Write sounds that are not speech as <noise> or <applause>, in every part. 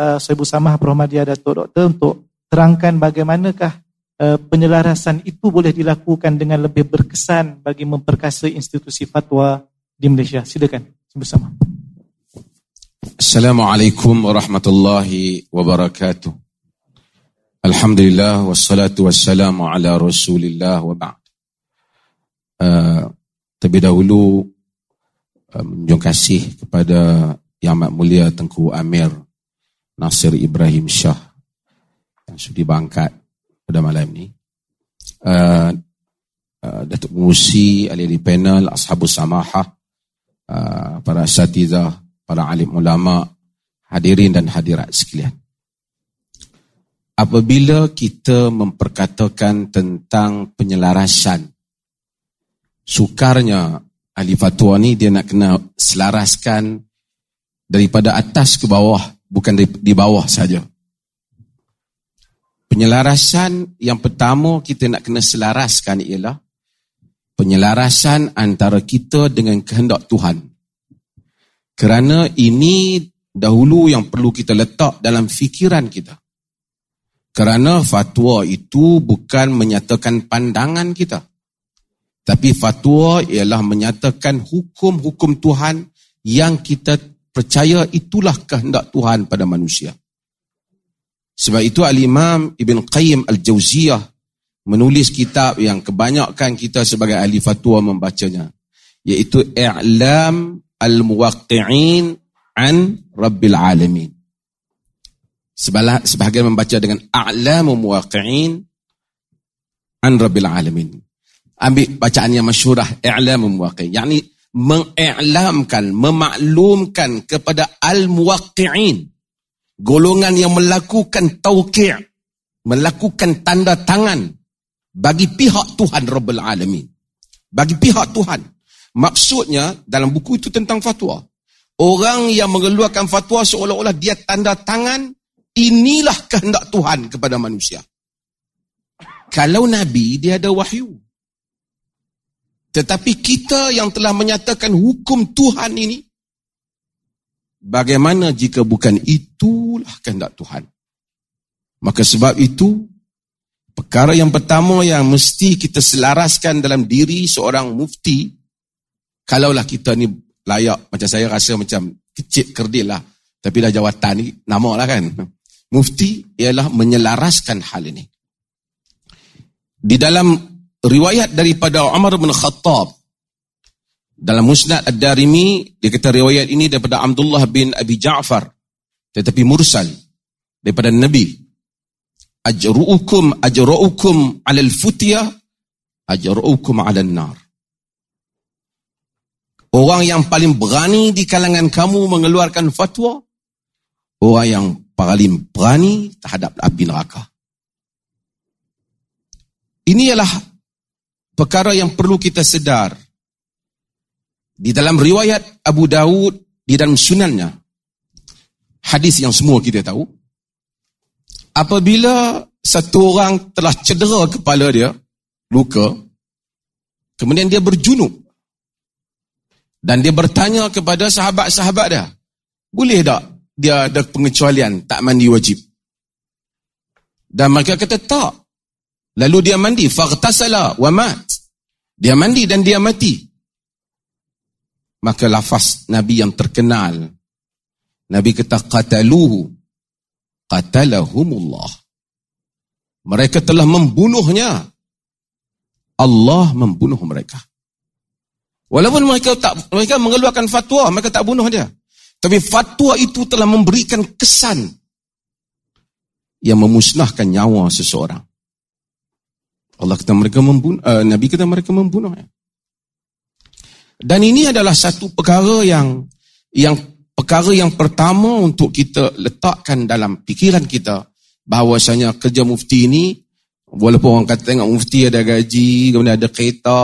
uh, Ibu Samah Berhormadiah Datuk Doktor untuk terangkan bagaimanakah uh, penyelarasan itu boleh dilakukan dengan lebih berkesan bagi memperkasa institusi fatwa di Malaysia. Silakan Ibu Samah. Assalamualaikum warahmatullahi wabarakatuh. Alhamdulillah wassalatu wassalamu ala Rasulillah wa ba'd. Uh, terlebih dahulu uh, menjunjung kasih kepada Yang Amat Mulia Tengku Amir Nasir Ibrahim Shah yang sudah bangkat pada malam ini. Uh, uh, Datuk Pengusi, ahli panel, Ashabus Samahah, uh, para asatizah, para alim ulama, hadirin dan hadirat sekalian. Apabila kita memperkatakan tentang penyelarasan, sukarnya ahli fatwa ni dia nak kena selaraskan daripada atas ke bawah bukan di, di bawah saja. Penyelarasan yang pertama kita nak kena selaraskan ialah penyelarasan antara kita dengan kehendak Tuhan. Kerana ini dahulu yang perlu kita letak dalam fikiran kita. Kerana fatwa itu bukan menyatakan pandangan kita. Tapi fatwa ialah menyatakan hukum-hukum Tuhan yang kita percaya itulah kehendak Tuhan pada manusia. Sebab itu Al-Imam Ibn Qayyim Al-Jawziyah menulis kitab yang kebanyakan kita sebagai ahli fatwa membacanya. Iaitu I'lam Al-Muwaqqi'in an Rabbil Alamin. Sebahagian membaca dengan A'lamu Muwaqqi'in an Rabbil Alamin. Ambil bacaan yang masyurah I'lamu Muwaqqi'in. Yang ini mengi'lamkan, memaklumkan kepada al-muwaqqi'in. Golongan yang melakukan tauqi' melakukan tanda tangan bagi pihak Tuhan Rabbul Alamin. Bagi pihak Tuhan. Maksudnya dalam buku itu tentang fatwa. Orang yang mengeluarkan fatwa seolah-olah dia tanda tangan inilah kehendak Tuhan kepada manusia. Kalau Nabi dia ada wahyu. Tetapi kita yang telah menyatakan hukum Tuhan ini, bagaimana jika bukan itulah kehendak Tuhan? Maka sebab itu, perkara yang pertama yang mesti kita selaraskan dalam diri seorang mufti, kalaulah kita ni layak, macam saya rasa macam kecil kerdil lah, tapi dah jawatan ni, nama lah kan. Mufti ialah menyelaraskan hal ini. Di dalam riwayat daripada Umar bin Khattab. Dalam Musnad Ad-Darimi dia kata riwayat ini daripada Abdullah bin Abi Ja'far tetapi mursal daripada Nabi. Ajruukum ajruukum 'ala al-futya ajruukum 'ala an-nar Orang yang paling berani di kalangan kamu mengeluarkan fatwa orang yang paling berani terhadap api neraka. Ini ialah perkara yang perlu kita sedar. Di dalam riwayat Abu Dawud, di dalam sunannya, hadis yang semua kita tahu, apabila satu orang telah cedera kepala dia, luka, kemudian dia berjunuk, dan dia bertanya kepada sahabat-sahabat dia, boleh tak dia ada pengecualian, tak mandi wajib? Dan mereka kata tak. Lalu dia mandi, faghtasala wa mat. Dia mandi dan dia mati. Maka lafaz Nabi yang terkenal. Nabi kata qataluhu. Qatalahumullah. Mereka telah membunuhnya. Allah membunuh mereka. Walaupun mereka tak mereka mengeluarkan fatwa, mereka tak bunuh dia. Tapi fatwa itu telah memberikan kesan yang memusnahkan nyawa seseorang. Allah kata mereka membunuh, uh, Nabi kata mereka membunuh. Dan ini adalah satu perkara yang yang perkara yang pertama untuk kita letakkan dalam fikiran kita bahawasanya kerja mufti ini walaupun orang kata tengok mufti ada gaji, kemudian ada kereta,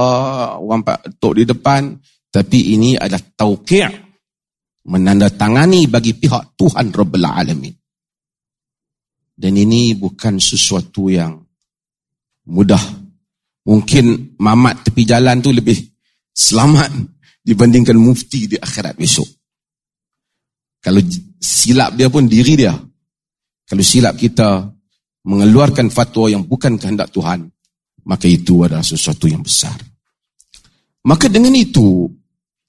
orang pak tok di depan, tapi ini adalah tauqi' menandatangani bagi pihak Tuhan Rabbul Alamin. Dan ini bukan sesuatu yang mudah. Mungkin mamat tepi jalan tu lebih selamat dibandingkan mufti di akhirat besok. Kalau silap dia pun diri dia. Kalau silap kita mengeluarkan fatwa yang bukan kehendak Tuhan, maka itu adalah sesuatu yang besar. Maka dengan itu,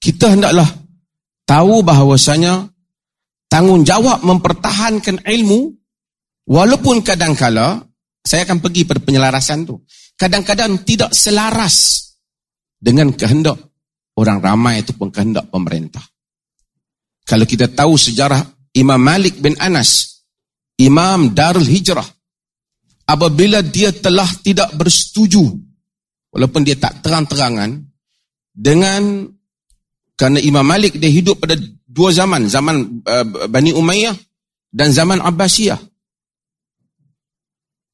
kita hendaklah tahu bahawasanya tanggungjawab mempertahankan ilmu, walaupun kadangkala, saya akan pergi pada penyelarasan tu, kadang-kadang tidak selaras dengan kehendak orang ramai ataupun kehendak pemerintah. Kalau kita tahu sejarah Imam Malik bin Anas, Imam Darul Hijrah, apabila dia telah tidak bersetuju, walaupun dia tak terang-terangan, dengan kerana Imam Malik dia hidup pada dua zaman, zaman uh, Bani Umayyah dan zaman Abbasiyah.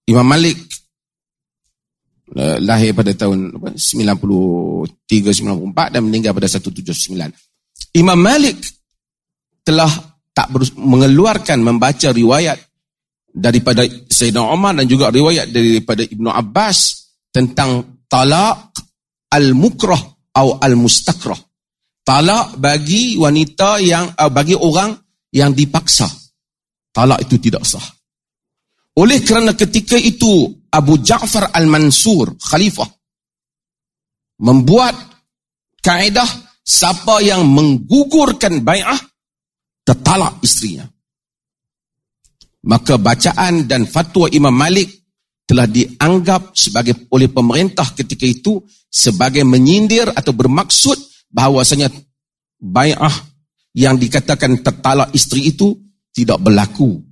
Imam Malik uh, lahir pada tahun 93-94 dan meninggal pada 179. Imam Malik telah tak mengeluarkan membaca riwayat daripada Sayyidina Umar dan juga riwayat daripada Ibnu Abbas tentang talak al-mukrah atau al-mustakrah. Talak bagi wanita yang uh, bagi orang yang dipaksa. Talak itu tidak sah. Oleh kerana ketika itu Abu Ja'far Al-Mansur khalifah membuat kaedah siapa yang menggugurkan bai'ah tertalak istrinya. Maka bacaan dan fatwa Imam Malik telah dianggap sebagai oleh pemerintah ketika itu sebagai menyindir atau bermaksud bahawasanya bai'ah yang dikatakan tertalak isteri itu tidak berlaku.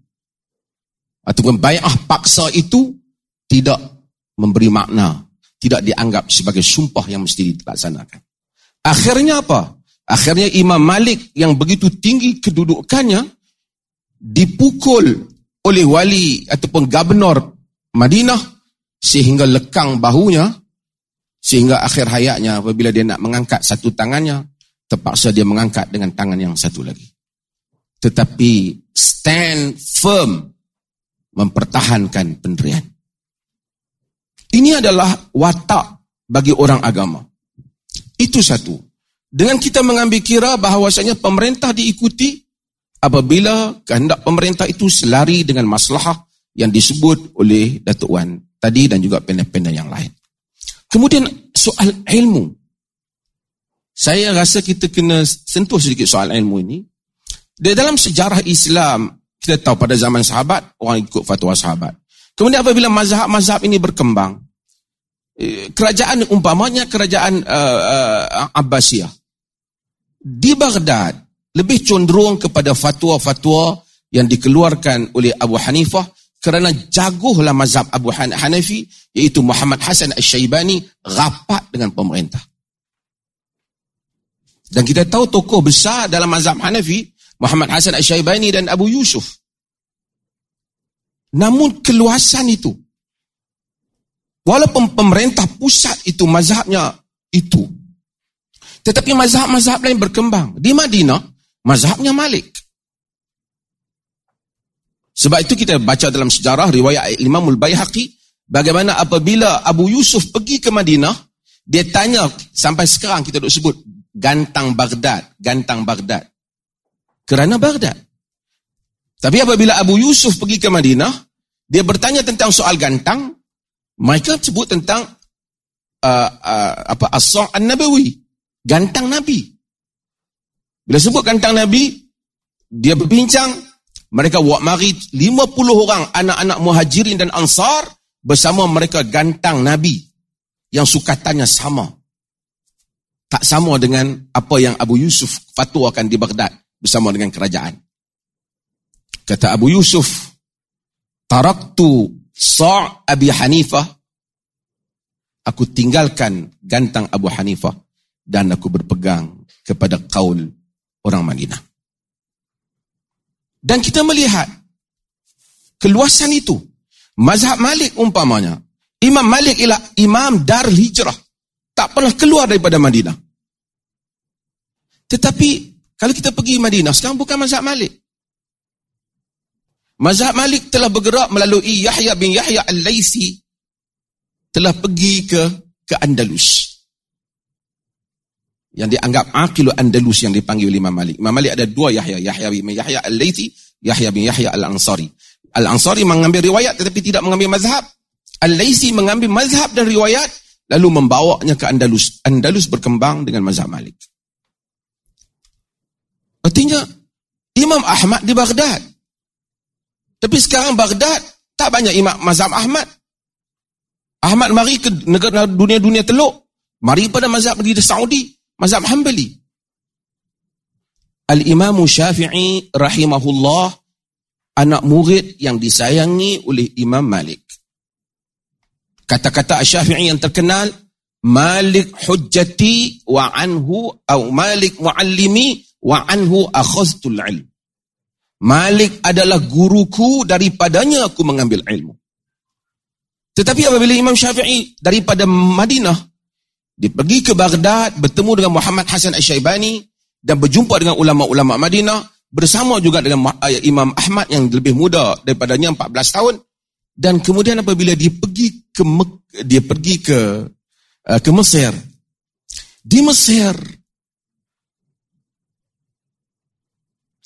Ataupun bai'ah paksa itu tidak memberi makna. Tidak dianggap sebagai sumpah yang mesti dilaksanakan. Akhirnya apa? Akhirnya Imam Malik yang begitu tinggi kedudukannya dipukul oleh wali ataupun gubernur Madinah sehingga lekang bahunya Sehingga akhir hayatnya apabila dia nak mengangkat satu tangannya, terpaksa dia mengangkat dengan tangan yang satu lagi. Tetapi stand firm mempertahankan penderian. Ini adalah watak bagi orang agama. Itu satu. Dengan kita mengambil kira bahawasanya pemerintah diikuti apabila kehendak pemerintah itu selari dengan masalah yang disebut oleh Datuk Wan tadi dan juga pendek-pendek yang lain. Kemudian soal ilmu. Saya rasa kita kena sentuh sedikit soal ilmu ini. Di dalam sejarah Islam, kita tahu pada zaman sahabat, orang ikut fatwa sahabat. Kemudian apabila mazhab-mazhab ini berkembang, eh, kerajaan umpamanya kerajaan uh, uh, Abbasiyah. Di Baghdad, lebih cenderung kepada fatwa-fatwa yang dikeluarkan oleh Abu Hanifah kerana jaguhlah mazhab Abu Hanafi iaitu Muhammad Hasan Al-Syaibani rapat dengan pemerintah. Dan kita tahu tokoh besar dalam mazhab Hanafi Muhammad Hasan Al-Syaibani dan Abu Yusuf. Namun keluasan itu walaupun pemerintah pusat itu mazhabnya itu tetapi mazhab-mazhab lain berkembang. Di Madinah mazhabnya Malik. Sebab itu kita baca dalam sejarah riwayat Imam Al-Bayhaqi bagaimana apabila Abu Yusuf pergi ke Madinah, dia tanya sampai sekarang kita duk sebut gantang Baghdad, gantang Baghdad. Kerana Baghdad. Tapi apabila Abu Yusuf pergi ke Madinah, dia bertanya tentang soal gantang, mereka sebut tentang uh, uh, apa as-sa' an-nabawi, gantang Nabi. Bila sebut gantang Nabi, dia berbincang mereka buat mari 50 orang anak-anak muhajirin dan ansar bersama mereka gantang Nabi yang sukatannya sama. Tak sama dengan apa yang Abu Yusuf fatwakan di Baghdad bersama dengan kerajaan. Kata Abu Yusuf, Taraktu sa' Abi Hanifah, aku tinggalkan gantang Abu Hanifah dan aku berpegang kepada kaul orang Madinah. Dan kita melihat keluasan itu. Mazhab Malik umpamanya. Imam Malik ialah imam dar hijrah. Tak pernah keluar daripada Madinah. Tetapi kalau kita pergi Madinah, sekarang bukan mazhab Malik. Mazhab Malik telah bergerak melalui Yahya bin Yahya al-Laisi telah pergi ke ke Andalus yang dianggap Aqilu Andalus yang dipanggil oleh Imam Malik. Imam Malik ada dua Yahya, Yahya bin Yahya Al-Laythi, Yahya bin Yahya Al-Ansari. Al-Ansari mengambil riwayat tetapi tidak mengambil mazhab. Al-Laisi mengambil mazhab dan riwayat lalu membawanya ke Andalus. Andalus berkembang dengan mazhab Malik. Artinya Imam Ahmad di Baghdad. Tapi sekarang Baghdad tak banyak imam mazhab Ahmad. Ahmad mari ke negara dunia-dunia teluk. Mari pada mazhab di Saudi. Mazhab Hanbali. Al-Imam Syafi'i rahimahullah anak murid yang disayangi oleh Imam Malik. Kata-kata Syafi'i yang terkenal Malik hujjati wa anhu atau Malik muallimi wa anhu akhaztul ilm. Malik adalah guruku daripadanya aku mengambil ilmu. Tetapi apabila Imam Syafi'i daripada Madinah, dia pergi ke Baghdad, bertemu dengan Muhammad Hasan Al-Syaibani dan berjumpa dengan ulama-ulama Madinah, bersama juga dengan eh, Imam Ahmad yang lebih muda daripadanya 14 tahun. Dan kemudian apabila dia pergi ke dia pergi ke uh, ke Mesir. Di Mesir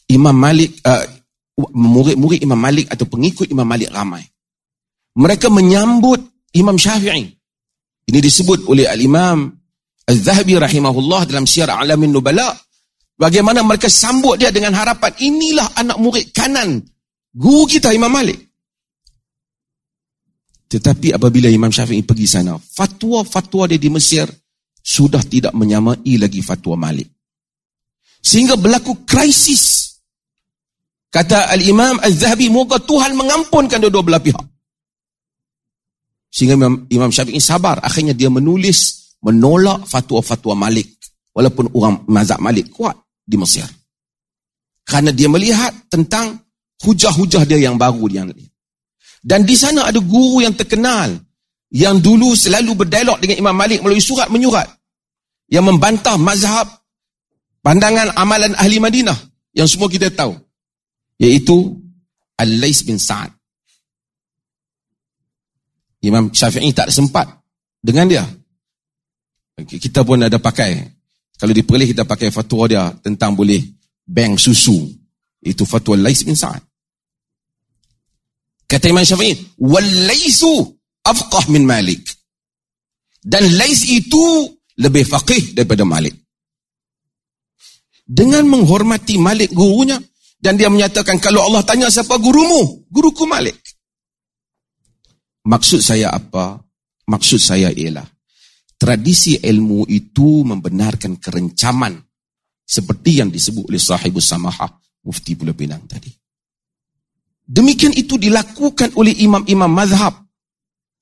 Imam Malik uh, murid-murid Imam Malik atau pengikut Imam Malik ramai mereka menyambut Imam Syafi'i. Ini disebut oleh Al-Imam Al-Zahabi rahimahullah dalam Syiar Alamin Nubala. Bagaimana mereka sambut dia dengan harapan, inilah anak murid kanan guru kita Imam Malik. Tetapi apabila Imam Syafi'i pergi sana, fatwa-fatwa dia di Mesir sudah tidak menyamai lagi fatwa Malik. Sehingga berlaku krisis. Kata Al-Imam Al-Zahabi, moga Tuhan mengampunkan dua-dua belah pihak. Sehingga Imam, Imam Syafi'i sabar. Akhirnya dia menulis, menolak fatwa-fatwa Malik. Walaupun orang mazhab Malik kuat di Mesir. Kerana dia melihat tentang hujah-hujah dia yang baru lihat. Dan di sana ada guru yang terkenal yang dulu selalu berdialog dengan Imam Malik melalui surat menyurat yang membantah mazhab pandangan amalan ahli Madinah yang semua kita tahu iaitu Al-Lais bin Sa'ad Imam Syafi'i tak sempat dengan dia. Kita pun ada pakai. Kalau diperlih kita pakai fatwa dia tentang boleh bank susu. Itu fatwa Lais bin Sa'ad. Kata Imam Syafi'i, "Wallaisu afqah min Malik." Dan Lais itu lebih faqih daripada Malik. Dengan menghormati Malik gurunya dan dia menyatakan kalau Allah tanya siapa gurumu, guruku Malik. Maksud saya apa? Maksud saya ialah tradisi ilmu itu membenarkan kerencaman seperti yang disebut oleh sahibus samahah mufti Pulau Pinang tadi. Demikian itu dilakukan oleh imam-imam mazhab.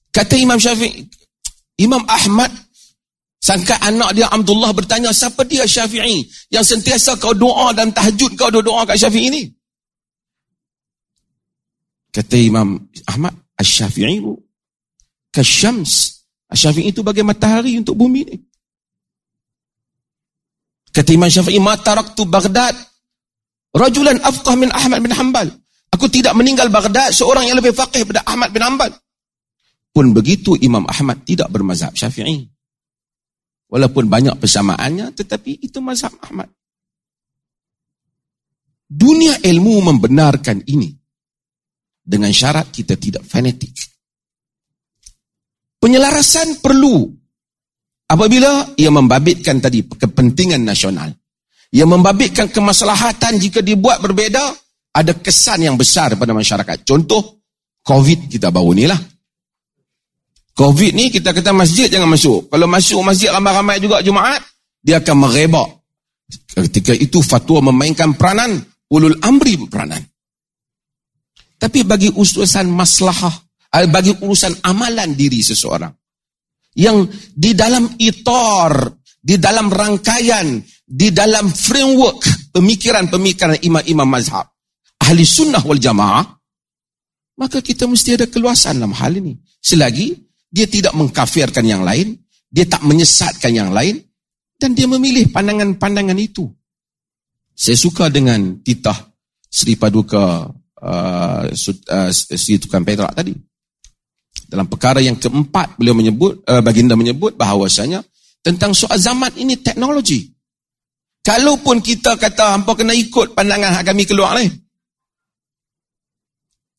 Kata Imam Syafi'i, Imam Ahmad sangka anak dia Abdullah bertanya, siapa dia Syafi'i? Yang sentiasa kau doa dan tahajud kau doa kat Syafi'i ini. Kata Imam Ahmad, Asy-Syafi'i kasyams. Asy-Syafi'i itu bagai matahari untuk bumi ini. Kata Imam Syafi'i, "Ma taraktu Baghdad rajulan afqah min Ahmad bin Hanbal." Aku tidak meninggal Baghdad seorang yang lebih faqih daripada Ahmad bin Hanbal. Pun begitu Imam Ahmad tidak bermazhab Syafi'i. Walaupun banyak persamaannya tetapi itu mazhab Ahmad. Dunia ilmu membenarkan ini dengan syarat kita tidak fanatik. Penyelarasan perlu apabila ia membabitkan tadi kepentingan nasional. Ia membabitkan kemaslahatan jika dibuat berbeza, ada kesan yang besar pada masyarakat. Contoh, COVID kita baru ni lah. COVID ni kita kata masjid jangan masuk. Kalau masuk masjid ramai-ramai juga Jumaat, dia akan merebak. Ketika itu fatwa memainkan peranan, ulul amri peranan. Tapi bagi urusan maslahah, eh, bagi urusan amalan diri seseorang, yang di dalam itor, di dalam rangkaian, di dalam framework pemikiran-pemikiran imam-imam mazhab, ahli sunnah wal jamaah, maka kita mesti ada keluasan dalam hal ini. Selagi dia tidak mengkafirkan yang lain, dia tak menyesatkan yang lain, dan dia memilih pandangan-pandangan itu. Saya suka dengan titah Sri Paduka uh, uh, Sri Tukang Perak tadi. Dalam perkara yang keempat, beliau menyebut, uh, baginda menyebut bahawasanya tentang soal zaman ini teknologi. Kalaupun kita kata hampa kena ikut pandangan hak kami keluar ni.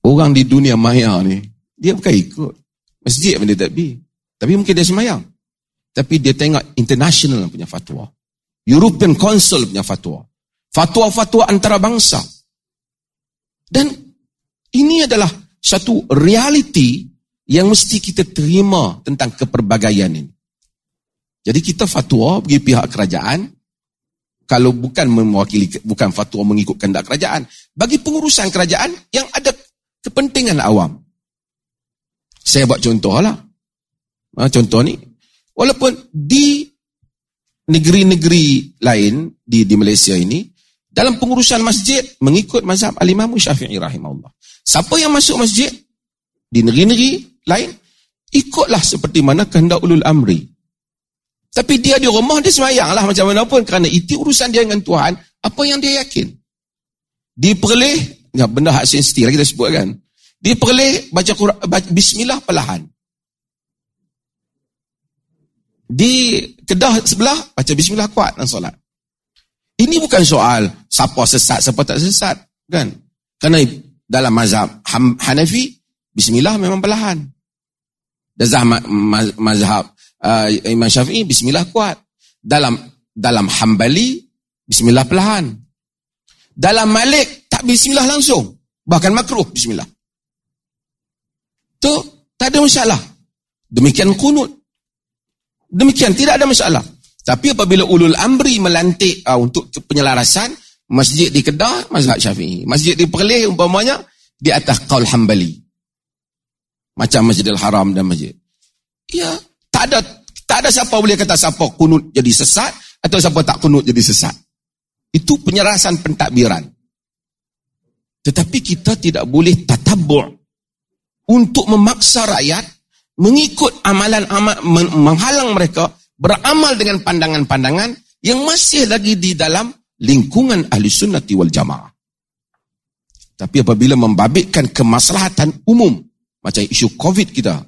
orang di dunia maya ni, dia bukan ikut. Masjid pun dia tak pergi. Tapi mungkin dia semayang. Tapi dia tengok international punya fatwa. European Council punya fatwa. Fatwa-fatwa antara bangsa. Dan ini adalah satu realiti yang mesti kita terima tentang keperbagaian ini. Jadi kita fatwa bagi pihak kerajaan, kalau bukan mewakili, bukan fatwa mengikut kehendak kerajaan, bagi pengurusan kerajaan yang ada kepentingan awam. Saya buat contoh lah. Ha, contoh ni, walaupun di negeri-negeri lain di, di Malaysia ini, dalam pengurusan masjid mengikut mazhab al-imam syafi'i rahimahullah. Siapa yang masuk masjid di negeri-negeri lain, ikutlah seperti mana kehendak ulul amri. Tapi dia di rumah, dia semayang lah macam mana pun. Kerana itu urusan dia dengan Tuhan, apa yang dia yakin. Diperleh, ya, benda hak sensitif lah kita sebut kan. Diperleh baca, Quran, bismillah perlahan. Di kedah sebelah, baca bismillah kuat dan solat. Ini bukan soal siapa sesat, siapa tak sesat. kan? Kerana dalam mazhab Hanafi, bismillah memang perlahan. Dalam mazhab uh, Imam Syafi'i, bismillah kuat. Dalam dalam Hambali, bismillah perlahan. Dalam Malik, tak bismillah langsung. Bahkan makruh, bismillah. Tu tak ada masalah. Demikian kunut. Demikian, tidak ada masalah. Tapi apabila ulul amri melantik uh, untuk penyelarasan, masjid di Kedah, mazhab syafi'i. Masjid di Perleh, umpamanya, di atas qaul hambali. Macam Masjidil Haram dan masjid. Ya, tak ada tak ada siapa boleh kata siapa kunut jadi sesat atau siapa tak kunut jadi sesat. Itu penyerasan pentadbiran. Tetapi kita tidak boleh tatabbu' untuk memaksa rakyat mengikut amalan-amal menghalang mereka beramal dengan pandangan-pandangan yang masih lagi di dalam lingkungan ahli sunnati wal jamaah. Tapi apabila membabitkan kemaslahatan umum, macam isu COVID kita,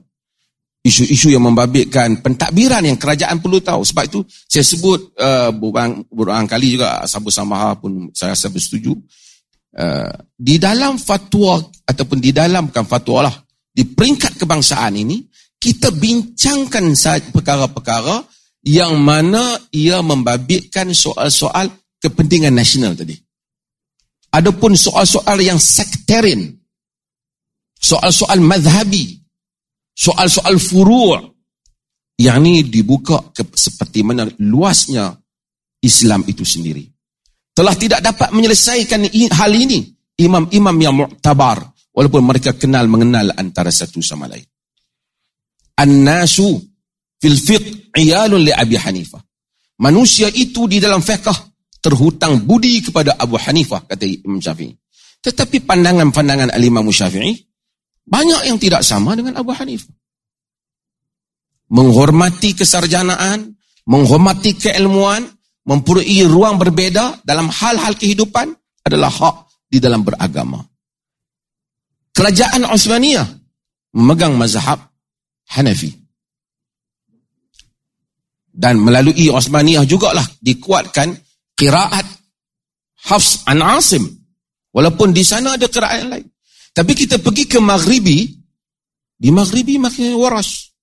isu-isu yang membabitkan pentadbiran yang kerajaan perlu tahu. Sebab itu saya sebut uh, beberapa kali juga Sabu Samaha pun saya rasa bersetuju. Uh, di dalam fatwa ataupun di dalam bukan fatwa lah, di peringkat kebangsaan ini, kita bincangkan perkara-perkara yang mana ia membabitkan soal-soal kepentingan nasional tadi. Adapun soal-soal yang sektarian, soal-soal madhabi, soal-soal furu' yang ini dibuka ke, seperti mana luasnya Islam itu sendiri. Telah tidak dapat menyelesaikan hal ini imam-imam yang mu'tabar walaupun mereka kenal mengenal antara satu sama lain. An-nasu fil fiqh iyalun li Abi Hanifah. Manusia itu di dalam fiqh terhutang budi kepada Abu Hanifah kata Imam Syafi'i. Tetapi pandangan-pandangan Al-Imam Syafi'i banyak yang tidak sama dengan Abu Hanifah. Menghormati kesarjanaan, menghormati keilmuan, mempunyai ruang berbeza dalam hal-hal kehidupan adalah hak di dalam beragama. Kerajaan Osmaniyah memegang mazhab Hanafi. Dan melalui Osmaniyah jugalah dikuatkan kiraat Hafs an Asim. Walaupun di sana ada kiraat yang lain. Tapi kita pergi ke Maghribi, di Maghribi makin waras.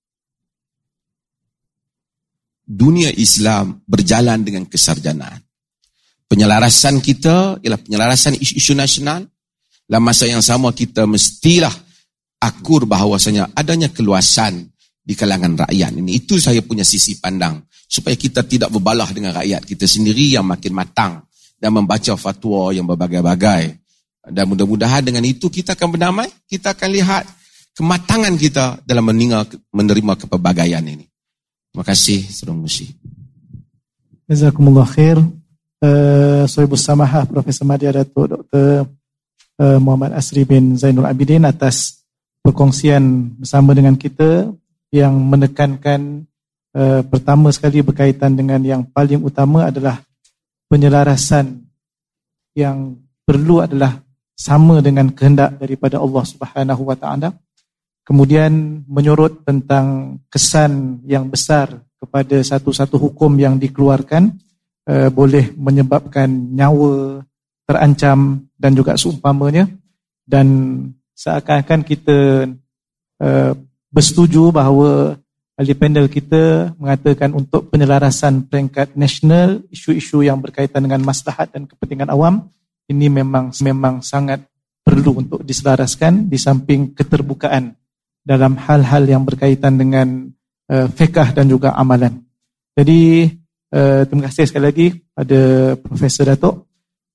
Dunia Islam berjalan dengan kesarjanaan. Penyelarasan kita ialah penyelarasan isu-isu nasional. Dalam masa yang sama kita mestilah akur bahawasanya adanya keluasan di kalangan rakyat ini. Itu saya punya sisi pandang supaya kita tidak berbalah dengan rakyat kita sendiri yang makin matang dan membaca fatwa yang berbagai-bagai. Dan mudah-mudahan dengan itu kita akan berdamai, kita akan lihat kematangan kita dalam menerima, menerima kepelbagaian ini. Terima kasih, Saudara Musi. Jazakumullah khair. Uh, Sohibus Samahah, Profesor Madya Datuk Dr. Uh, Muhammad Asri bin Zainul Abidin atas perkongsian bersama dengan kita yang menekankan uh, pertama sekali berkaitan dengan yang paling utama adalah penyelarasan yang perlu adalah sama dengan kehendak daripada Allah Subhanahu wa taala. Kemudian menyorot tentang kesan yang besar kepada satu-satu hukum yang dikeluarkan uh, boleh menyebabkan nyawa terancam dan juga seumpamanya dan seakan-akan kita uh, bersetuju bahawa ahli panel kita mengatakan untuk penyelarasan peringkat nasional isu-isu yang berkaitan dengan maslahat dan kepentingan awam ini memang memang sangat perlu untuk diselaraskan di samping keterbukaan dalam hal-hal yang berkaitan dengan uh, fiqah dan juga amalan. Jadi uh, terima kasih sekali lagi pada Profesor Datuk.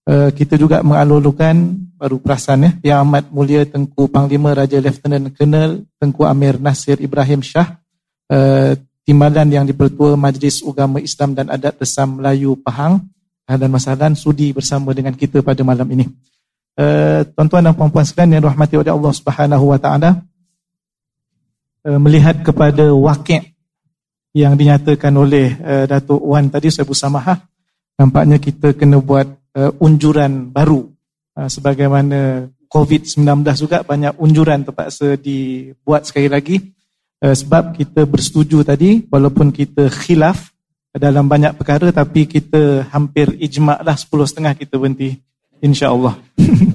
Uh, kita juga mengalulukan baru perasan ya, Yang Amat Mulia Tengku Panglima Raja Lieutenant Colonel Tengku Amir Nasir Ibrahim Shah uh, Timbalan yang dipertua Majlis Ugama Islam dan Adat Resam Melayu Pahang dan Masalah sudi bersama dengan kita pada malam ini. Uh, tuan-tuan dan puan-puan sekalian yang rahmati oleh Allah Subhanahu wa taala melihat kepada wakil yang dinyatakan oleh uh, Datuk Wan tadi saya bersamaha nampaknya kita kena buat uh, unjuran baru. Uh, sebagaimana COVID-19 juga banyak unjuran terpaksa dibuat sekali lagi. Uh, sebab kita bersetuju tadi walaupun kita khilaf dalam banyak perkara tapi kita hampir ijma' lah 10 setengah kita berhenti insyaAllah <laughs>